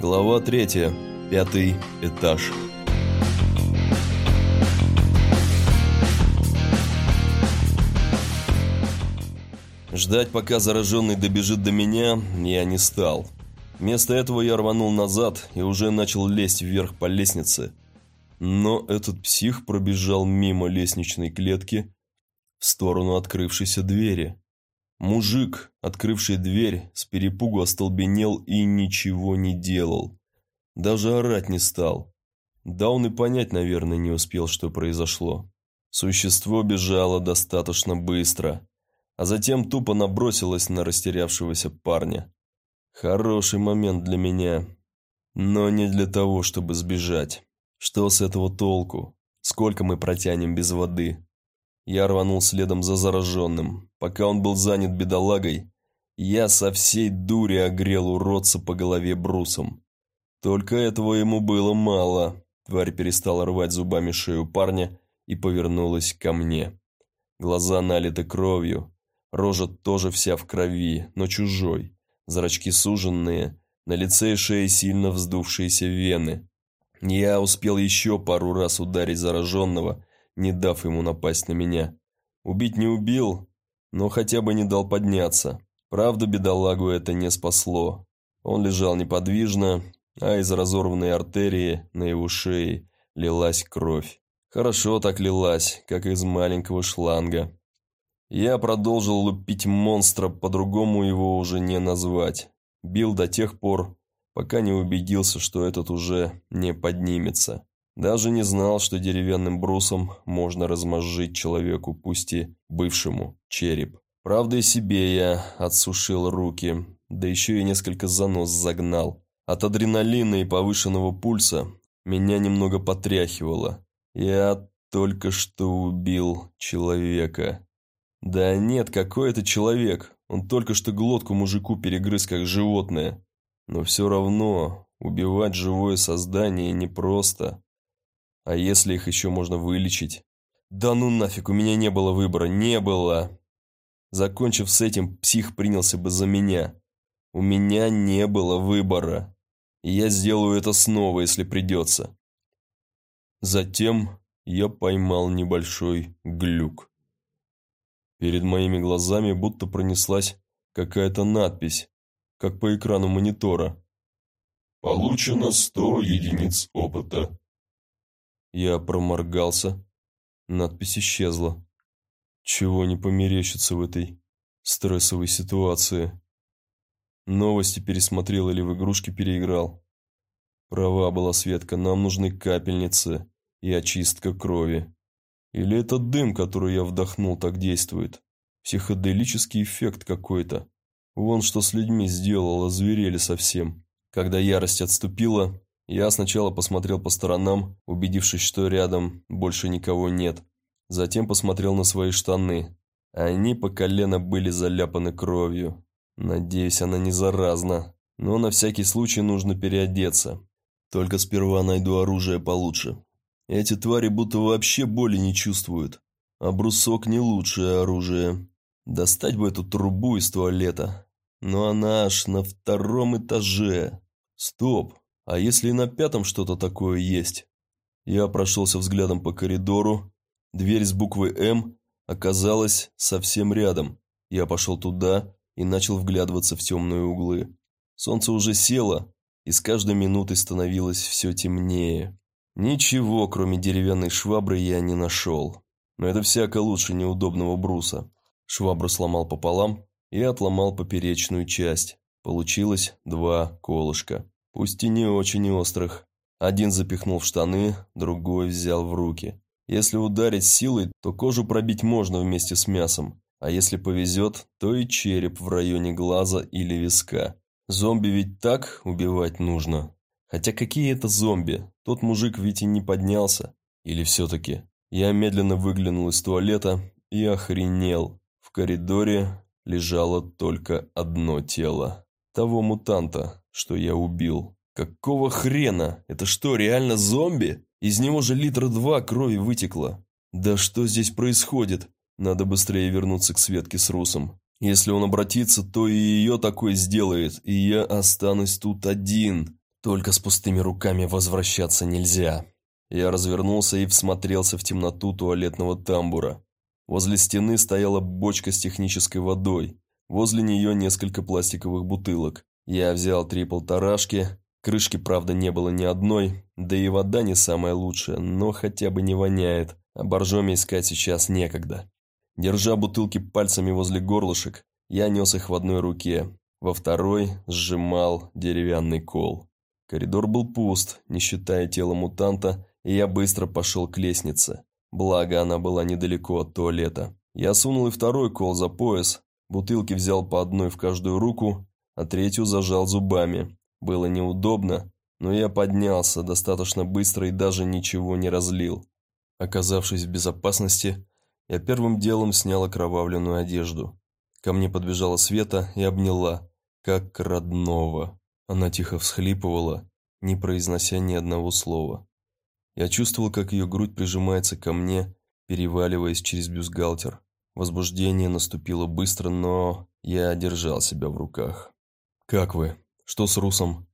Глава третья. Пятый этаж. Ждать, пока зараженный добежит до меня, я не стал. Вместо этого я рванул назад и уже начал лезть вверх по лестнице. Но этот псих пробежал мимо лестничной клетки в сторону открывшейся двери. Мужик, открывший дверь, с перепугу остолбенел и ничего не делал. Даже орать не стал. Да он и понять, наверное, не успел, что произошло. Существо бежало достаточно быстро, а затем тупо набросилось на растерявшегося парня. Хороший момент для меня, но не для того, чтобы сбежать. Что с этого толку? Сколько мы протянем без воды? Я рванул следом за зараженным. Пока он был занят бедолагой, я со всей дури огрел уродца по голове брусом. Только этого ему было мало. Тварь перестала рвать зубами шею парня и повернулась ко мне. Глаза налиты кровью, рожа тоже вся в крови, но чужой. Зрачки суженные, на лице и шее сильно вздувшиеся вены. Я успел еще пару раз ударить зараженного, не дав ему напасть на меня. Убить не убил, но хотя бы не дал подняться. Правда, бедолагу это не спасло. Он лежал неподвижно, а из разорванной артерии на его шее лилась кровь. Хорошо так лилась, как из маленького шланга. Я продолжил лупить монстра, по-другому его уже не назвать. Бил до тех пор, пока не убедился, что этот уже не поднимется. Даже не знал, что деревянным брусом можно размозжить человеку, пусть и бывшему, череп. Правда, и себе я отсушил руки, да еще и несколько занос загнал. От адреналина и повышенного пульса меня немного потряхивало. Я только что убил человека. Да нет, какой это человек? Он только что глотку мужику перегрыз, как животное. Но все равно убивать живое создание непросто. А если их еще можно вылечить? Да ну нафиг, у меня не было выбора, не было. Закончив с этим, псих принялся бы за меня. У меня не было выбора. И я сделаю это снова, если придется. Затем я поймал небольшой глюк. Перед моими глазами будто пронеслась какая-то надпись, как по экрану монитора. Получено 100 единиц опыта. Я проморгался. Надпись исчезла. Чего не померещится в этой стрессовой ситуации. Новости пересмотрел или в игрушки переиграл. Права была Светка, нам нужны капельницы и очистка крови. Или этот дым, который я вдохнул, так действует? Психоделический эффект какой-то. Вон что с людьми сделало, зверели совсем. Когда ярость отступила, я сначала посмотрел по сторонам, убедившись, что рядом больше никого нет. Затем посмотрел на свои штаны. Они по колено были заляпаны кровью. Надеюсь, она не заразна. Но на всякий случай нужно переодеться. Только сперва найду оружие получше. Эти твари будто вообще боли не чувствуют. А брусок не лучшее оружие. Достать бы эту трубу из туалета. Но она аж на втором этаже. Стоп, а если и на пятом что-то такое есть? Я прошелся взглядом по коридору. Дверь с буквой «М» оказалась совсем рядом. Я пошел туда и начал вглядываться в темные углы. Солнце уже село, и с каждой минутой становилось все темнее. Ничего, кроме деревянной швабры, я не нашел. Но это всяко лучше неудобного бруса. Швабру сломал пополам и отломал поперечную часть. Получилось два колышка пусть и не очень острых. Один запихнул в штаны, другой взял в руки. Если ударить силой, то кожу пробить можно вместе с мясом, а если повезет, то и череп в районе глаза или виска. Зомби ведь так убивать нужно. Хотя какие это зомби? Тот мужик ведь и не поднялся. Или все-таки? Я медленно выглянул из туалета и охренел. В коридоре лежало только одно тело. Того мутанта, что я убил. Какого хрена? Это что, реально зомби? Из него же литра два крови вытекло. Да что здесь происходит? Надо быстрее вернуться к Светке с Русом. Если он обратится, то и ее такой сделает, и я останусь тут один. Только с пустыми руками возвращаться нельзя. Я развернулся и всмотрелся в темноту туалетного тамбура. Возле стены стояла бочка с технической водой. Возле нее несколько пластиковых бутылок. Я взял три полторашки. Крышки, правда, не было ни одной. Да и вода не самая лучшая, но хотя бы не воняет. А боржоми искать сейчас некогда. Держа бутылки пальцами возле горлышек, я нес их в одной руке. Во второй сжимал деревянный кол. Коридор был пуст, не считая тела мутанта, и я быстро пошел к лестнице. Благо, она была недалеко от туалета. Я сунул и второй кол за пояс, бутылки взял по одной в каждую руку, а третью зажал зубами. Было неудобно, но я поднялся достаточно быстро и даже ничего не разлил. Оказавшись в безопасности, я первым делом снял окровавленную одежду. Ко мне подбежала Света и обняла, как родного. Она тихо всхлипывала, не произнося ни одного слова. Я чувствовал, как ее грудь прижимается ко мне, переваливаясь через бюстгальтер. Возбуждение наступило быстро, но я держал себя в руках. «Как вы? Что с Русом?»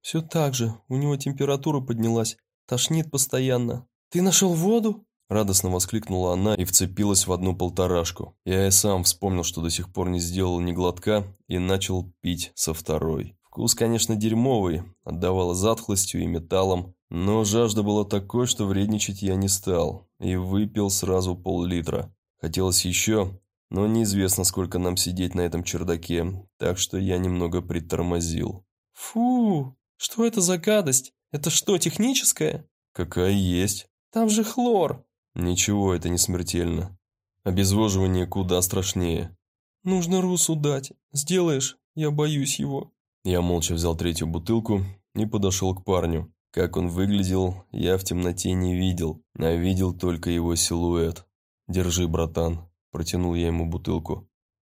«Все так же. У него температура поднялась. Тошнит постоянно. Ты нашел воду?» Радостно воскликнула она и вцепилась в одну полторашку. Я и сам вспомнил, что до сих пор не сделал ни глотка, и начал пить со второй. Вкус, конечно, дерьмовый, отдавал затхлостью и металлом, но жажда была такой, что вредничать я не стал, и выпил сразу пол-литра. Хотелось еще, но неизвестно, сколько нам сидеть на этом чердаке, так что я немного притормозил. «Фу, что это за гадость? Это что, техническая?» «Какая есть». «Там же хлор». «Ничего, это не смертельно. Обезвоживание куда страшнее». «Нужно Русу дать. Сделаешь? Я боюсь его». Я молча взял третью бутылку и подошел к парню. Как он выглядел, я в темноте не видел, а видел только его силуэт. «Держи, братан», – протянул я ему бутылку.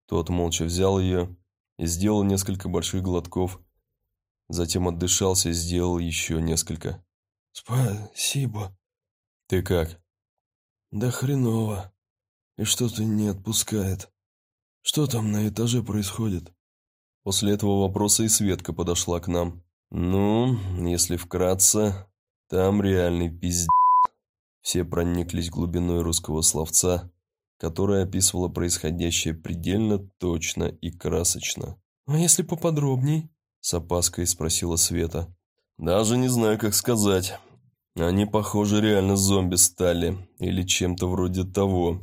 Тот молча взял ее и сделал несколько больших глотков. Затем отдышался и сделал еще несколько. «Спасибо». «Ты как?» «Да хреново. И что-то не отпускает. Что там на этаже происходит?» После этого вопроса и Светка подошла к нам. Ну, если вкратце, там реальный пиздец. Все прониклись глубиной русского словца, которое описывало происходящее предельно точно и красочно. «А если поподробней?» – с опаской спросила Света. «Даже не знаю, как сказать. Они, похоже, реально зомби стали, или чем-то вроде того.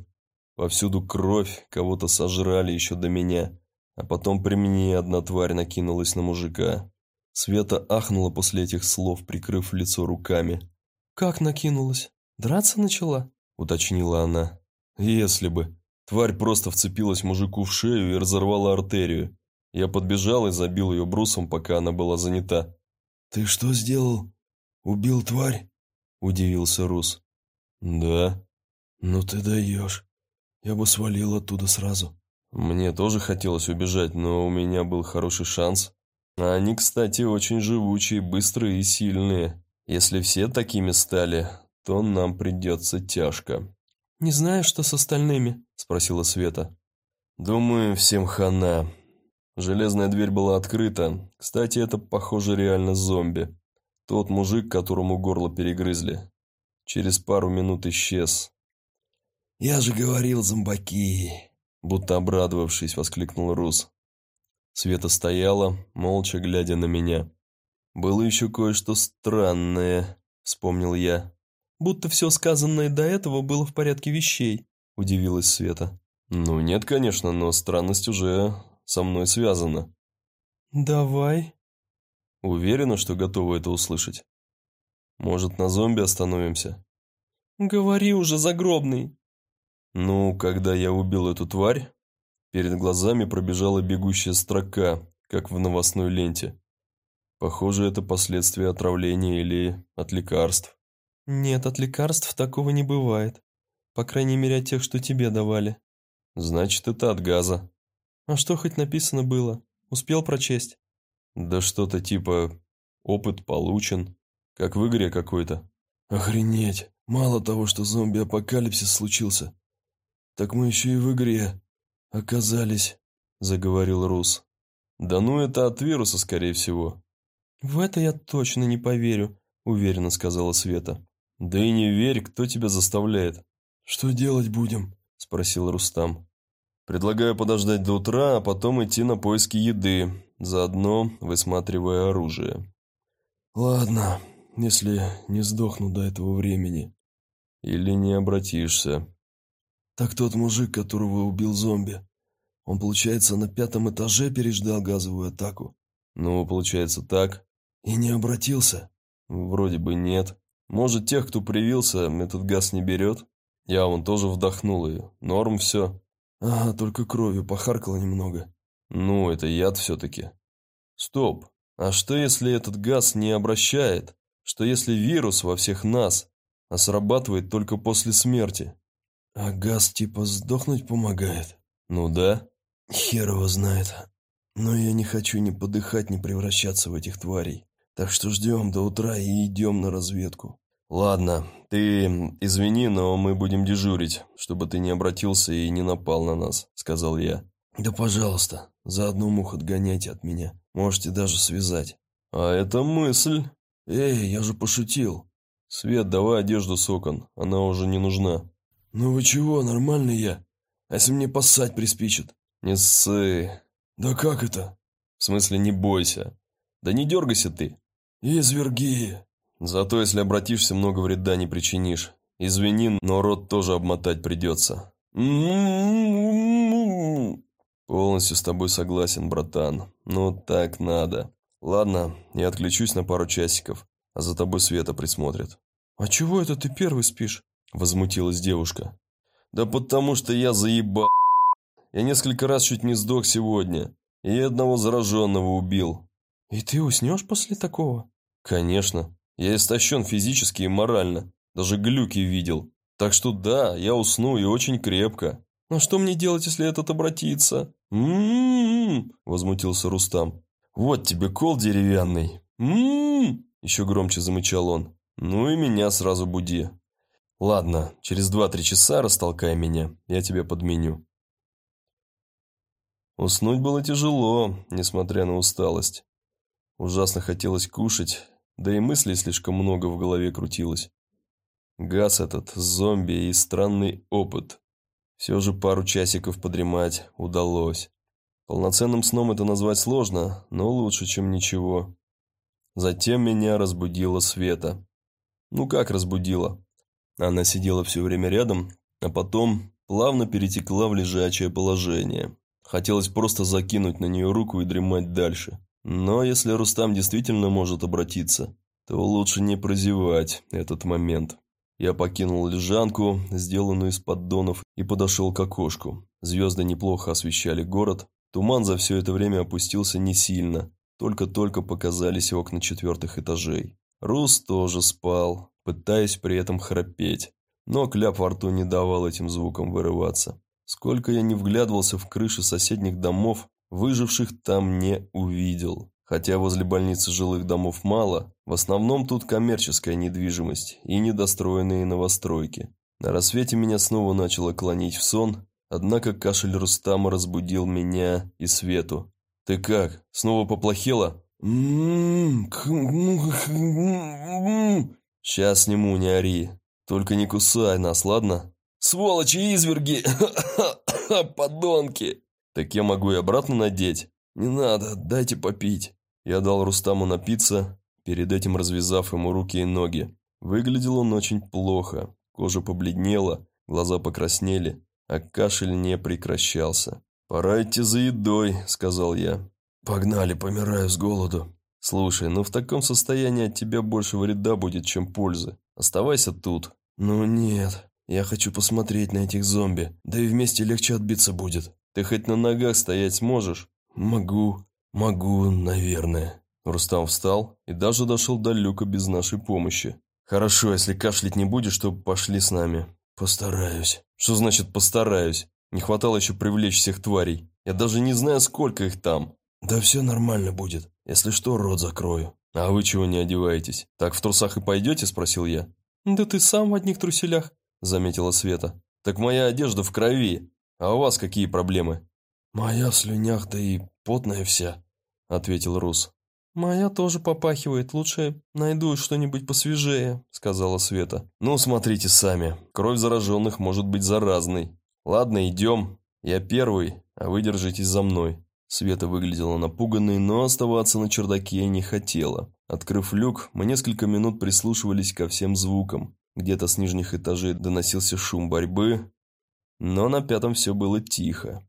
Повсюду кровь, кого-то сожрали еще до меня, а потом при мне одна тварь накинулась на мужика. Света ахнула после этих слов, прикрыв лицо руками. «Как накинулась? Драться начала?» – уточнила она. «Если бы. Тварь просто вцепилась мужику в шею и разорвала артерию. Я подбежал и забил ее брусом, пока она была занята». «Ты что сделал? Убил тварь?» – удивился Рус. «Да». «Ну ты даешь. Я бы свалил оттуда сразу». Мне тоже хотелось убежать, но у меня был хороший шанс. А они, кстати, очень живучие, быстрые и сильные. Если все такими стали, то нам придется тяжко. «Не знаю, что с остальными?» – спросила Света. «Думаю, всем хана. Железная дверь была открыта. Кстати, это, похоже, реально зомби. Тот мужик, которому горло перегрызли. Через пару минут исчез». «Я же говорил, зомбаки!» Будто обрадовавшись, воскликнул Рус. Света стояла, молча глядя на меня. «Было еще кое-что странное», — вспомнил я. «Будто все сказанное до этого было в порядке вещей», — удивилась Света. «Ну нет, конечно, но странность уже со мной связана». «Давай». Уверена, что готова это услышать. Может, на зомби остановимся? «Говори уже, загробный». «Ну, когда я убил эту тварь, Перед глазами пробежала бегущая строка, как в новостной ленте. Похоже, это последствия отравления или от лекарств. Нет, от лекарств такого не бывает. По крайней мере, от тех, что тебе давали. Значит, это от газа. А что хоть написано было? Успел прочесть? Да что-то типа «опыт получен», как в игре какой-то. Охренеть, мало того, что зомби-апокалипсис случился, так мы еще и в игре оказались», — заговорил Рус. «Да ну это от вируса, скорее всего». «В это я точно не поверю», – уверенно сказала Света. «Да и не верь, кто тебя заставляет». «Что делать будем?» – спросил Рустам. «Предлагаю подождать до утра, а потом идти на поиски еды, заодно высматривая оружие». «Ладно, если не сдохну до этого времени». «Или не обратишься». «Так тот мужик, которого убил зомби, он, получается, на пятом этаже переждал газовую атаку?» «Ну, получается так». «И не обратился?» «Вроде бы нет. Может, тех, кто привился, этот газ не берет?» Я вон тоже вдохнул ее. Норм все. Ага, только кровью похаркало немного. Ну, это яд все-таки. Стоп. А что, если этот газ не обращает? Что, если вирус во всех нас, а срабатывает только после смерти? А газ типа сдохнуть помогает? Ну да. Хер его знает. Но я не хочу ни подыхать, ни превращаться в этих тварей. Так что ждем до утра и идем на разведку. «Ладно, ты извини, но мы будем дежурить, чтобы ты не обратился и не напал на нас», — сказал я. «Да пожалуйста, за одну мух отгоняйте от меня. Можете даже связать». «А это мысль». «Эй, я же пошутил». «Свет, давай одежду с окон, она уже не нужна». «Ну вы чего, нормальный я? А если мне поссать приспичит?» «Не ссы». «Да как это?» «В смысле, не бойся. Да не дергайся ты». «Изверги!» Зато если обратишься, много вреда не причинишь. Извини, но рот тоже обмотать придется. Полностью с тобой согласен, братан. Ну, так надо. Ладно, я отключусь на пару часиков, а за тобой Света присмотрит. «А чего это ты первый спишь?» Возмутилась девушка. «Да потому что я заебал. Я несколько раз чуть не сдох сегодня. И одного зараженного убил». «И ты уснешь после такого?» «Конечно. Я истощен физически и морально. Даже глюки видел. Так что да, я усну и очень крепко. А что мне делать, если этот обратится? М-м-м, возмутился Рустам. Вот тебе кол деревянный. М-м, еще громче замычал он. Ну и меня сразу буди. Ладно, через два-три часа растолкай меня, я тебя подменю. Уснуть было тяжело, несмотря на усталость. Ужасно хотелось кушать, да и мыслей слишком много в голове крутилось. Газ этот, зомби и странный опыт. Все же пару часиков подремать удалось. Полноценным сном это назвать сложно, но лучше, чем ничего. Затем меня разбудила Света. Ну как разбудила? Она сидела все время рядом, а потом плавно перетекла в лежачее положение. Хотелось просто закинуть на нее руку и дремать дальше. Но если Рустам действительно может обратиться, то лучше не прозевать этот момент. Я покинул лежанку, сделанную из поддонов, и подошел к окошку. Звезды неплохо освещали город. Туман за все это время опустился не сильно. Только-только показались окна четвертых этажей. Рус тоже спал, пытаясь при этом храпеть. Но кляп во рту не давал этим звукам вырываться. Сколько я не вглядывался в крыши соседних домов, Выживших там не увидел. Хотя возле больницы жилых домов мало, в основном тут коммерческая недвижимость и недостроенные новостройки. На рассвете меня снова начало клонить в сон, однако кашель Рустама разбудил меня и Свету. «Ты как, снова поплохело?» «Сейчас сниму, не ори. Только не кусай нас, ладно?» «Сволочи, изверги! Подонки!» «Так я могу и обратно надеть?» «Не надо, дайте попить». Я дал Рустаму напиться, перед этим развязав ему руки и ноги. Выглядел он очень плохо. Кожа побледнела, глаза покраснели, а кашель не прекращался. «Пора идти за едой», — сказал я. «Погнали, помираю с голоду». «Слушай, ну в таком состоянии от тебя больше вреда будет, чем пользы. Оставайся тут». «Ну нет, я хочу посмотреть на этих зомби, да и вместе легче отбиться будет». Ты хоть на ногах стоять сможешь? Могу, могу, наверное. Рустам встал и даже дошел до люка без нашей помощи. Хорошо, если кашлять не будешь, то пошли с нами. Постараюсь. Что значит постараюсь? Не хватало еще привлечь всех тварей. Я даже не знаю, сколько их там. Да все нормально будет. Если что, рот закрою. А вы чего не одеваетесь? Так в трусах и пойдете? Спросил я. Да ты сам в одних труселях, заметила Света. Так моя одежда в крови. «А у вас какие проблемы?» «Моя в слюнях, да и потная вся», — ответил Рус. «Моя тоже попахивает. Лучше найду что-нибудь посвежее», — сказала Света. «Ну, смотрите сами. Кровь зараженных может быть заразной. Ладно, идем. Я первый, а вы держитесь за мной». Света выглядела напуганной, но оставаться на чердаке не хотела. Открыв люк, мы несколько минут прислушивались ко всем звукам. Где-то с нижних этажей доносился шум борьбы, но на пятом все было тихо.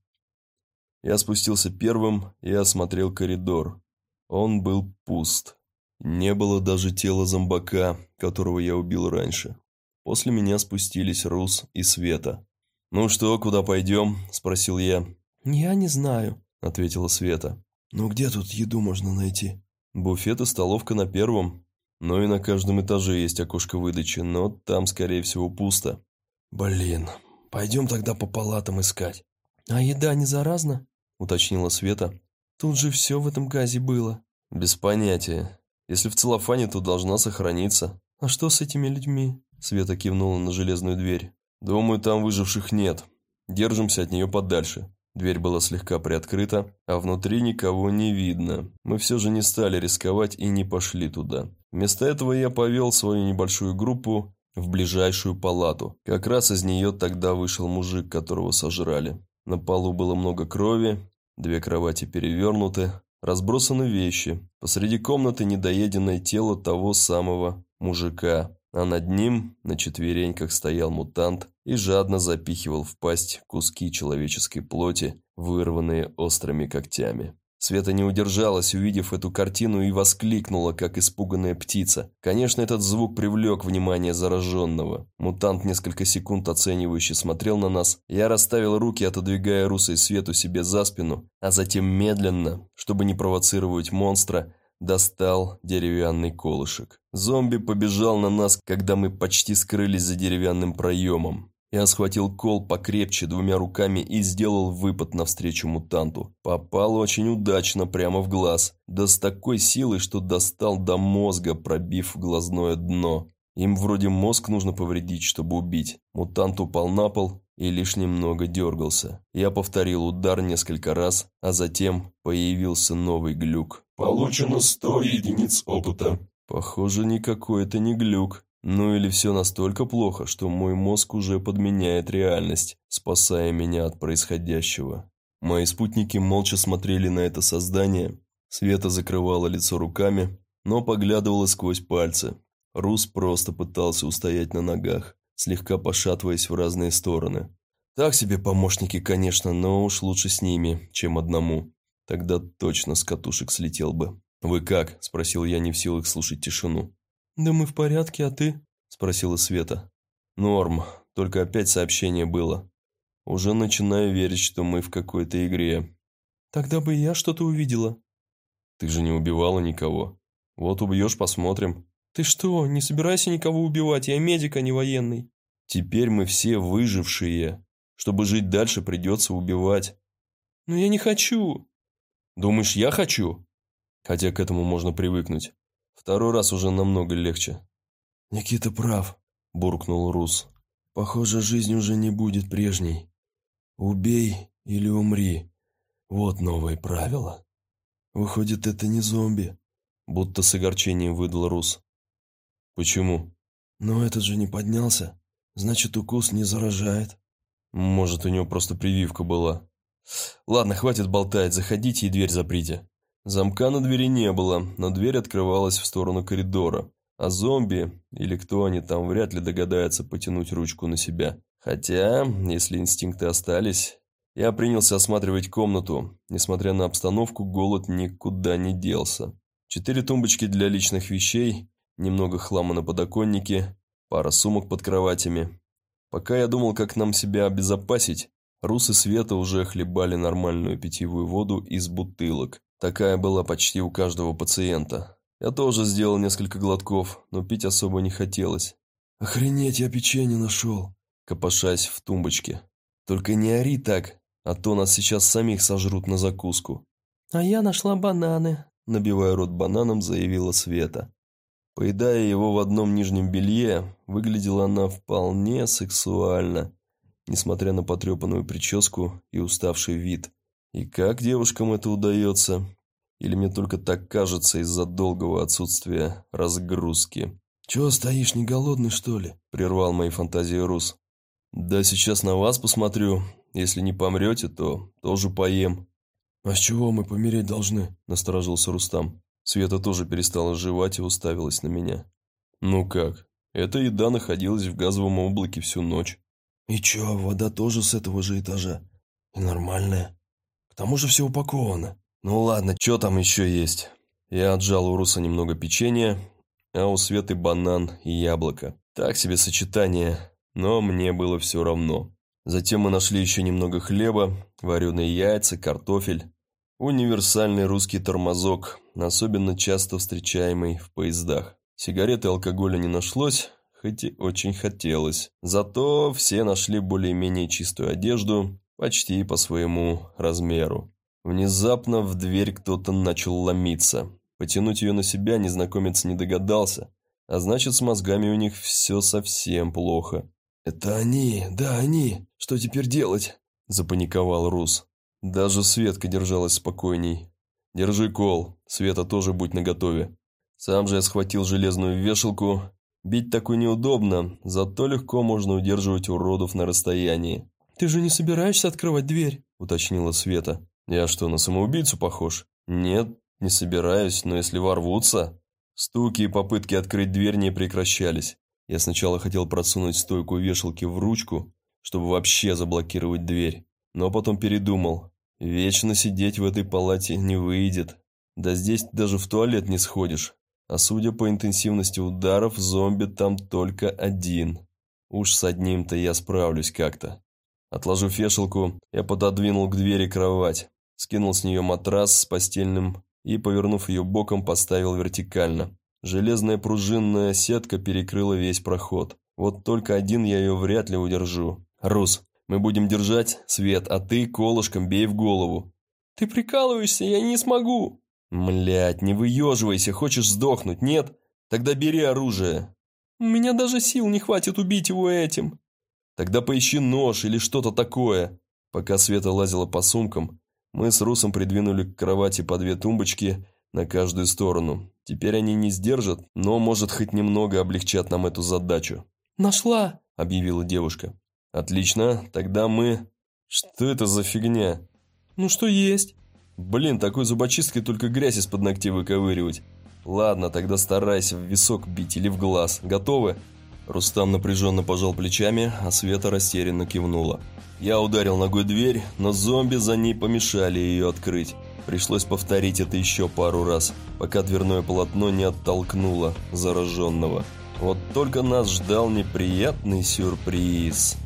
Я спустился первым и осмотрел коридор. Он был пуст. Не было даже тела зомбака, которого я убил раньше. После меня спустились Рус и Света. «Ну что, куда пойдем?» – спросил я. «Я не знаю», – ответила Света. «Ну где тут еду можно найти?» «Буфет и столовка на первом. Ну и на каждом этаже есть окошко выдачи, но там, скорее всего, пусто». «Блин, пойдем тогда по палатам искать». «А еда не заразна?» – уточнила Света. Тут же все в этом газе было. Без понятия. Если в целлофане, то должна сохраниться. А что с этими людьми? Света кивнула на железную дверь. Думаю, там выживших нет. Держимся от нее подальше. Дверь была слегка приоткрыта, а внутри никого не видно. Мы все же не стали рисковать и не пошли туда. Вместо этого я повел свою небольшую группу в ближайшую палату. Как раз из нее тогда вышел мужик, которого сожрали. На полу было много крови, Две кровати перевернуты, разбросаны вещи. Посреди комнаты недоеденное тело того самого мужика, а над ним на четвереньках стоял мутант и жадно запихивал в пасть куски человеческой плоти, вырванные острыми когтями. Света не удержалась, увидев эту картину, и воскликнула, как испуганная птица. Конечно, этот звук привлек внимание зараженного. Мутант несколько секунд оценивающе смотрел на нас. Я расставил руки, отодвигая русой Свету себе за спину, а затем медленно, чтобы не провоцировать монстра, достал деревянный колышек. Зомби побежал на нас, когда мы почти скрылись за деревянным проемом. Я схватил кол покрепче двумя руками и сделал выпад навстречу мутанту. Попал очень удачно, прямо в глаз. Да с такой силой, что достал до мозга, пробив глазное дно. Им вроде мозг нужно повредить, чтобы убить. Мутант упал на пол и лишь немного дергался. Я повторил удар несколько раз, а затем появился новый глюк. Получено 100 единиц опыта. Похоже, никакой это не глюк. Ну или все настолько плохо, что мой мозг уже подменяет реальность, спасая меня от происходящего. Мои спутники молча смотрели на это создание. Света закрывала лицо руками, но поглядывала сквозь пальцы. Рус просто пытался устоять на ногах, слегка пошатываясь в разные стороны. Так себе помощники, конечно, но уж лучше с ними, чем одному. Тогда точно с катушек слетел бы. «Вы как?» – спросил я, не в силах слушать тишину. «Да мы в порядке, а ты?» – спросила Света. «Норм, только опять сообщение было. Уже начинаю верить, что мы в какой-то игре». «Тогда бы я что-то увидела». «Ты же не убивала никого. Вот убьешь, посмотрим». «Ты что, не собирайся никого убивать, я медик, а не военный». «Теперь мы все выжившие. Чтобы жить дальше, придется убивать». «Но я не хочу». «Думаешь, я хочу?» Хотя к этому можно привыкнуть. Второй раз уже намного легче. «Никита прав», – буркнул Рус. «Похоже, жизнь уже не будет прежней. Убей или умри. Вот новые правила. Выходит, это не зомби», – будто с огорчением выдал Рус. «Почему?» «Но этот же не поднялся. Значит, укус не заражает». «Может, у него просто прививка была». «Ладно, хватит болтать, заходите и дверь заприте». Замка на двери не было, но дверь открывалась в сторону коридора. А зомби, или кто они там, вряд ли догадается потянуть ручку на себя. Хотя, если инстинкты остались... Я принялся осматривать комнату. Несмотря на обстановку, голод никуда не делся. Четыре тумбочки для личных вещей, немного хлама на подоконнике, пара сумок под кроватями. Пока я думал, как нам себя обезопасить, Рус и Света уже хлебали нормальную питьевую воду из бутылок. Такая была почти у каждого пациента. Я тоже сделал несколько глотков, но пить особо не хотелось. «Охренеть, я печенье нашел!» Копошась в тумбочке. «Только не ори так, а то нас сейчас самих сожрут на закуску». «А я нашла бананы», – набивая рот бананом, заявила Света. Поедая его в одном нижнем белье, выглядела она вполне сексуально, несмотря на потрепанную прическу и уставший вид. И как девушкам это удается? Или мне только так кажется из-за долгого отсутствия разгрузки? «Чего стоишь, не голодный, что ли?» – прервал мои фантазии Рус. «Да сейчас на вас посмотрю. Если не помрете, то тоже поем». «А с чего мы помереть должны?» – насторожился Рустам. Света тоже перестала жевать и уставилась на меня. «Ну как? Эта еда находилась в газовом облаке всю ночь». «И чё, вода тоже с этого же этажа? И нормальная? Тому же все упаковано». «Ну ладно, что там еще есть?» Я отжал у Руса немного печенья, а у Светы банан и яблоко. Так себе сочетание, но мне было все равно. Затем мы нашли еще немного хлеба, вареные яйца, картофель. Универсальный русский тормозок, особенно часто встречаемый в поездах. Сигареты и алкоголя не нашлось, хоть и очень хотелось. Зато все нашли более-менее чистую одежду, почти по своему размеру. Внезапно в дверь кто-то начал ломиться. Потянуть ее на себя незнакомец не догадался, а значит, с мозгами у них все совсем плохо. «Это они, да, они. Что теперь делать?» – запаниковал Рус. Даже Светка держалась спокойней. «Держи кол, Света тоже будь наготове». Сам же я схватил железную вешалку. Бить такой неудобно, зато легко можно удерживать уродов на расстоянии. «Ты же не собираешься открывать дверь?» – уточнила Света. «Я что, на самоубийцу похож?» «Нет, не собираюсь, но если ворвутся...» Стуки и попытки открыть дверь не прекращались. Я сначала хотел просунуть стойку вешалки в ручку, чтобы вообще заблокировать дверь, но потом передумал. Вечно сидеть в этой палате не выйдет. Да здесь даже в туалет не сходишь. А судя по интенсивности ударов, зомби там только один. Уж с одним-то я справлюсь как-то. Отложив вешалку, я пододвинул к двери кровать, скинул с нее матрас с постельным и, повернув ее боком, поставил вертикально. Железная пружинная сетка перекрыла весь проход. Вот только один я ее вряд ли удержу. «Рус, мы будем держать свет, а ты колышком бей в голову». «Ты прикалываешься, я не смогу». «Млядь, не выеживайся, хочешь сдохнуть, нет? Тогда бери оружие». «У меня даже сил не хватит убить его этим». «Тогда поищи нож или что-то такое». Пока Света лазила по сумкам, мы с Русом придвинули к кровати по две тумбочки на каждую сторону. Теперь они не сдержат, но, может, хоть немного облегчат нам эту задачу. «Нашла!» – объявила девушка. «Отлично, тогда мы...» «Что это за фигня?» «Ну что есть?» «Блин, такой зубочисткой только грязь из-под ногтей выковыривать. Ладно, тогда старайся в висок бить или в глаз. Готовы?» Рустам напряженно пожал плечами, а Света растерянно кивнула. Я ударил ногой дверь, но зомби за ней помешали ее открыть. Пришлось повторить это еще пару раз, пока дверное полотно не оттолкнуло зараженного. Вот только нас ждал неприятный сюрприз.